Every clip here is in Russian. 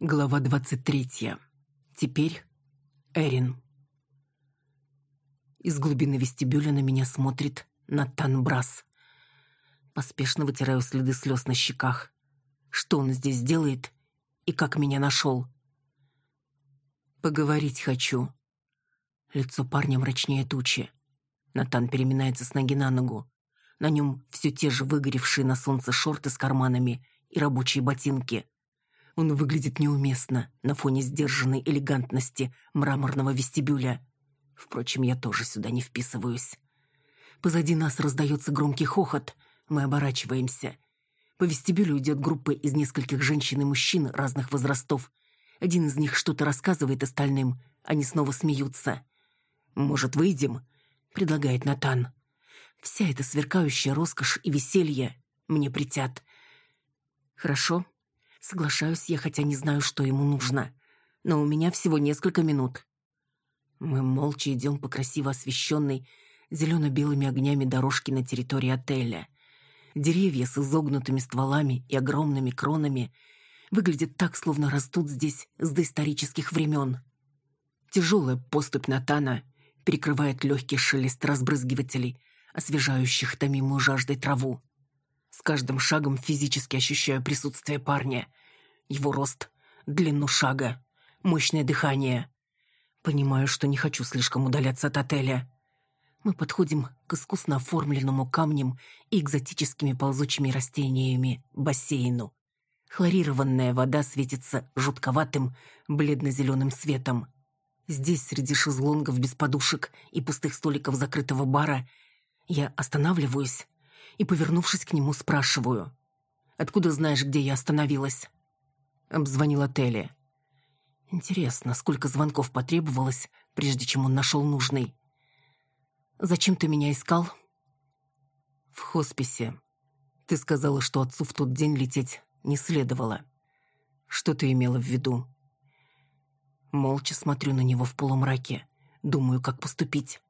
Глава двадцать третья. Теперь Эрин. Из глубины вестибюля на меня смотрит Натан Брас. Поспешно вытираю следы слез на щеках. Что он здесь делает и как меня нашел? Поговорить хочу. Лицо парня мрачнее тучи. Натан переминается с ноги на ногу. На нем все те же выгоревшие на солнце шорты с карманами и рабочие ботинки — он выглядит неуместно на фоне сдержанной элегантности мраморного вестибюля. Впрочем, я тоже сюда не вписываюсь. Позади нас раздается громкий хохот. Мы оборачиваемся. По вестибюлю идет группа из нескольких женщин и мужчин разных возрастов. Один из них что-то рассказывает остальным. Они снова смеются. «Может, выйдем?» — предлагает Натан. Вся эта сверкающая роскошь и веселье мне притят. «Хорошо», Соглашаюсь я, хотя не знаю, что ему нужно. Но у меня всего несколько минут. Мы молча идем по красиво освещенной зелено-белыми огнями дорожке на территории отеля. Деревья с изогнутыми стволами и огромными кронами выглядят так, словно растут здесь с доисторических времен. Тяжелая поступь Натана перекрывает легкий шелест разбрызгивателей, освежающих томимую жаждой траву. С каждым шагом физически ощущаю присутствие парня. Его рост, длину шага, мощное дыхание. Понимаю, что не хочу слишком удаляться от отеля. Мы подходим к искусно оформленному камнем и экзотическими ползучими растениями бассейну. Хлорированная вода светится жутковатым, бледно-зеленым светом. Здесь, среди шезлонгов без подушек и пустых столиков закрытого бара, я останавливаюсь и, повернувшись к нему, спрашиваю. «Откуда знаешь, где я остановилась?» Обзвонил Телли. Интересно, сколько звонков потребовалось, прежде чем он нашел нужный. «Зачем ты меня искал?» «В хосписе. Ты сказала, что отцу в тот день лететь не следовало. Что ты имела в виду?» Молча смотрю на него в полумраке. Думаю, как поступить.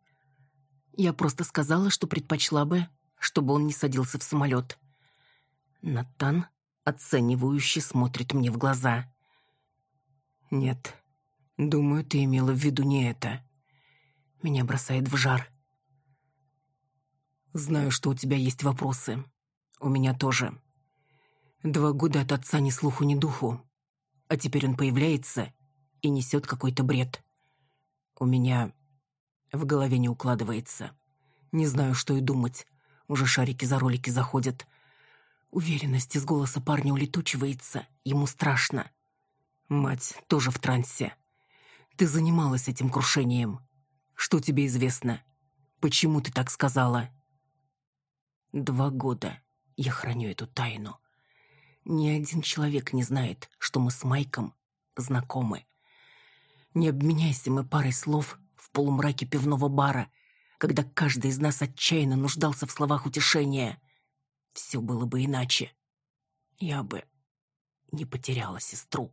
Я просто сказала, что предпочла бы чтобы он не садился в самолет. Натан оценивающе смотрит мне в глаза. «Нет, думаю, ты имела в виду не это. Меня бросает в жар. Знаю, что у тебя есть вопросы. У меня тоже. Два года от отца ни слуху, ни духу. А теперь он появляется и несет какой-то бред. У меня в голове не укладывается. Не знаю, что и думать. Уже шарики за ролики заходят. Уверенность из голоса парня улетучивается. Ему страшно. Мать тоже в трансе. Ты занималась этим крушением. Что тебе известно? Почему ты так сказала? Два года я храню эту тайну. Ни один человек не знает, что мы с Майком знакомы. Не обменяйся мы парой слов в полумраке пивного бара — когда каждый из нас отчаянно нуждался в словах утешения. Все было бы иначе. Я бы не потеряла сестру.